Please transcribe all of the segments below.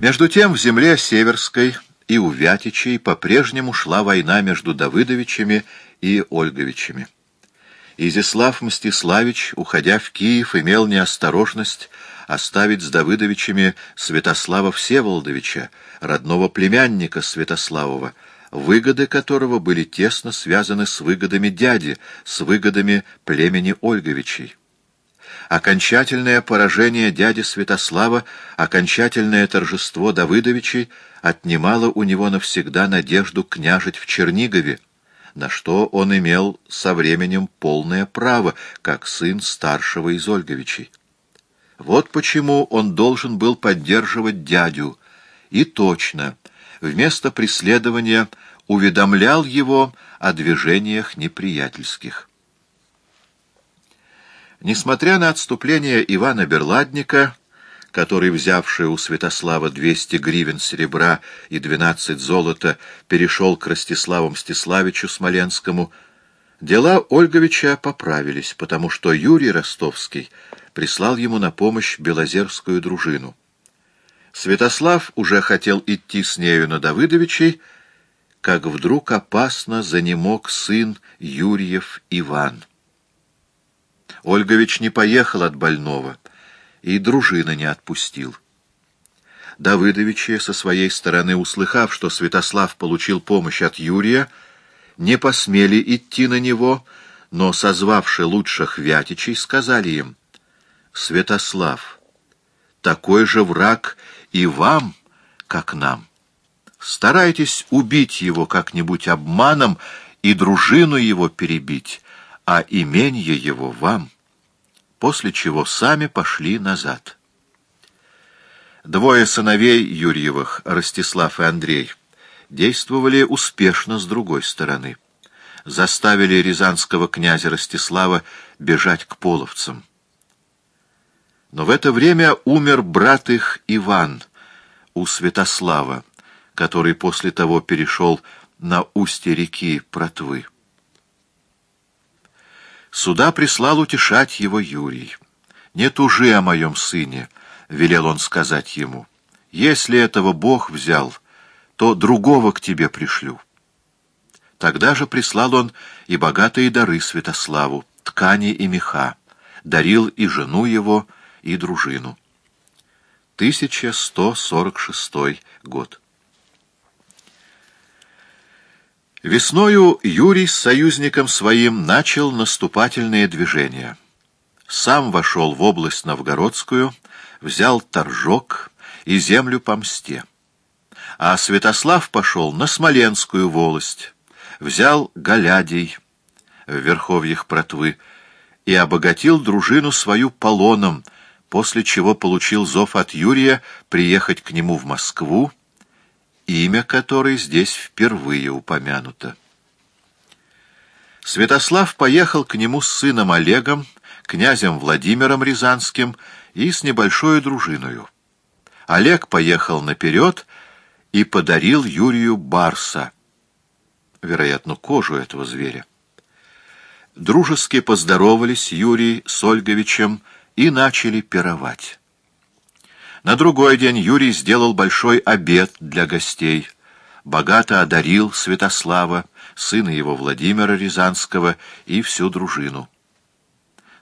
Между тем в земле Северской и у Вятичей по-прежнему шла война между Давыдовичами и Ольговичами. Изяслав Мстиславич, уходя в Киев, имел неосторожность оставить с Давыдовичами Святослава Всеволодовича, родного племянника Святославова, выгоды которого были тесно связаны с выгодами дяди, с выгодами племени Ольговичей. Окончательное поражение дяди Святослава, окончательное торжество Давыдовичей отнимало у него навсегда надежду княжить в Чернигове, на что он имел со временем полное право, как сын старшего из Ольговичей. Вот почему он должен был поддерживать дядю, и точно, вместо преследования уведомлял его о движениях неприятельских. Несмотря на отступление Ивана Берладника, который, взявший у Святослава 200 гривен серебра и 12 золота, перешел к Ростиславу Мстиславичу Смоленскому, дела Ольговича поправились, потому что Юрий Ростовский прислал ему на помощь Белозерскую дружину. Святослав уже хотел идти с нею на Давыдовичей, как вдруг опасно занемог сын Юрьев Иван. Ольгович не поехал от больного — и дружина не отпустил. Давыдовичи, со своей стороны услыхав, что Святослав получил помощь от Юрия, не посмели идти на него, но, созвавши лучших вятичей, сказали им, «Святослав, такой же враг и вам, как нам. Старайтесь убить его как-нибудь обманом и дружину его перебить, а именье его вам» после чего сами пошли назад. Двое сыновей Юрьевых, Ростислав и Андрей, действовали успешно с другой стороны. Заставили рязанского князя Ростислава бежать к половцам. Но в это время умер брат их Иван у Святослава, который после того перешел на устье реки Протвы. Сюда прислал утешать его Юрий. «Не тужи о моем сыне», — велел он сказать ему. «Если этого Бог взял, то другого к тебе пришлю». Тогда же прислал он и богатые дары Святославу, ткани и меха, дарил и жену его, и дружину. 1146 год. Весною Юрий с союзником своим начал наступательные движения. Сам вошел в область Новгородскую, взял Торжок и землю по мсте. А Святослав пошел на Смоленскую волость, взял Галядий в верховьях Протвы и обогатил дружину свою полоном, после чего получил зов от Юрия приехать к нему в Москву, имя которой здесь впервые упомянуто. Святослав поехал к нему с сыном Олегом, князем Владимиром Рязанским и с небольшой дружиною. Олег поехал наперед и подарил Юрию барса, вероятно, кожу этого зверя. Дружески поздоровались Юрий с Ольговичем и начали пировать. На другой день Юрий сделал большой обед для гостей, богато одарил Святослава, сына его Владимира Рязанского и всю дружину.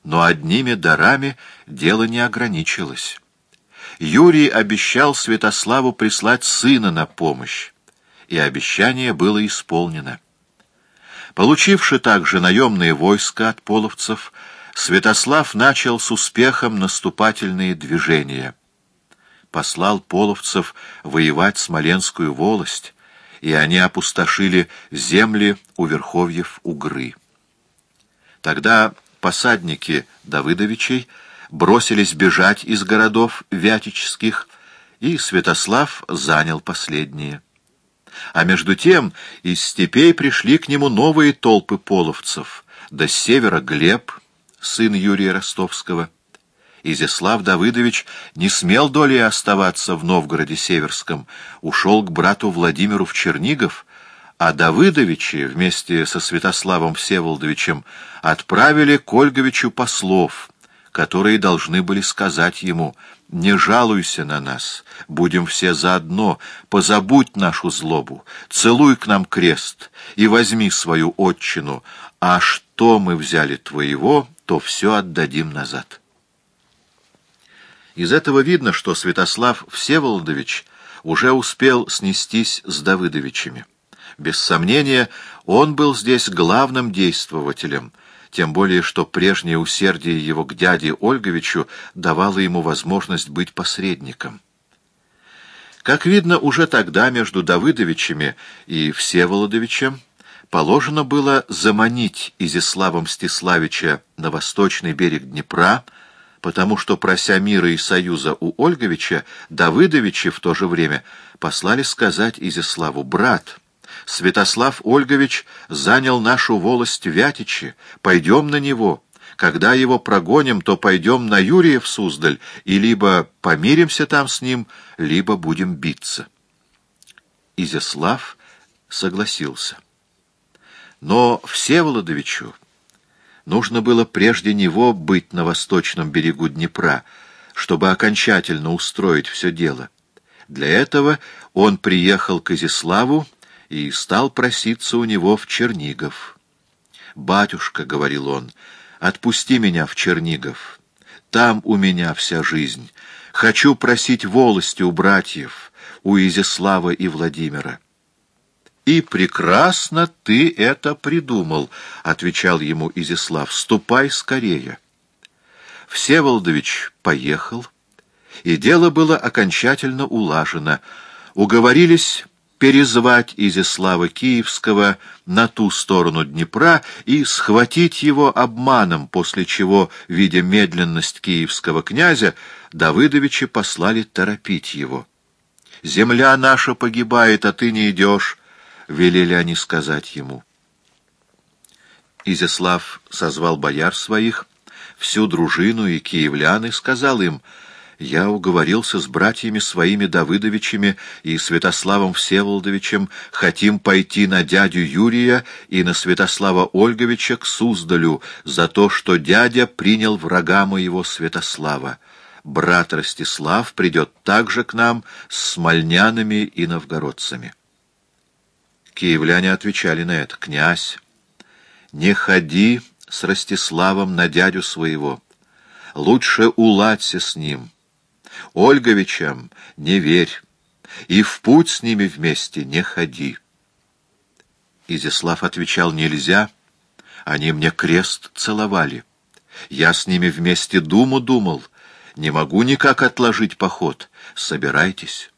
Но одними дарами дело не ограничилось. Юрий обещал Святославу прислать сына на помощь, и обещание было исполнено. Получивши также наемные войска от половцев, Святослав начал с успехом наступательные движения — послал половцев воевать Смоленскую волость, и они опустошили земли у верховьев Угры. Тогда посадники Давыдовичей бросились бежать из городов вятических, и Святослав занял последние. А между тем из степей пришли к нему новые толпы половцев, до севера Глеб, сын Юрия Ростовского, Изяслав Давыдович не смел долей оставаться в Новгороде Северском, ушел к брату Владимиру в Чернигов, а Давыдовичи вместе со Святославом Всеволодовичем отправили к Ольговичу послов, которые должны были сказать ему «Не жалуйся на нас, будем все заодно, позабудь нашу злобу, целуй к нам крест и возьми свою отчину, а что мы взяли твоего, то все отдадим назад». Из этого видно, что Святослав Всеволодович уже успел снестись с Давыдовичами. Без сомнения, он был здесь главным действователем, тем более что прежнее усердие его к дяде Ольговичу давало ему возможность быть посредником. Как видно, уже тогда между Давыдовичами и Всеволодовичем положено было заманить Изяслава Мстиславича на восточный берег Днепра, потому что, прося мира и союза у Ольговича, Давыдовичи в то же время послали сказать Изяславу «Брат». Святослав Ольгович занял нашу волость Вятичи, пойдем на него. Когда его прогоним, то пойдем на Юрия в Суздаль, и либо помиримся там с ним, либо будем биться. Изяслав согласился. Но Всеволодовичу нужно было прежде него быть на восточном берегу Днепра, чтобы окончательно устроить все дело. Для этого он приехал к Изяславу и стал проситься у него в Чернигов. «Батюшка», — говорил он, — «отпусти меня в Чернигов. Там у меня вся жизнь. Хочу просить волости у братьев, у Изяслава и Владимира». «И прекрасно ты это придумал», — отвечал ему Изяслав. «Ступай скорее». Всеволодович поехал, и дело было окончательно улажено. Уговорились перезвать Изяслава Киевского на ту сторону Днепра и схватить его обманом, после чего, видя медленность киевского князя, Давыдовичи послали торопить его. «Земля наша погибает, а ты не идешь», — велели они сказать ему. Изяслав созвал бояр своих, всю дружину и киевлян и сказал им — я уговорился с братьями своими Давыдовичами и Святославом Всеволодовичем, хотим пойти на дядю Юрия и на Святослава Ольговича к Суздалю за то, что дядя принял врага моего Святослава. Брат Ростислав придет также к нам с смольнянами и новгородцами. Киевляне отвечали на это. «Князь, не ходи с Ростиславом на дядю своего. Лучше уладься с ним» Ольговичам не верь, и в путь с ними вместе не ходи. Изяслав отвечал, нельзя, они мне крест целовали. Я с ними вместе думу думал, не могу никак отложить поход, собирайтесь.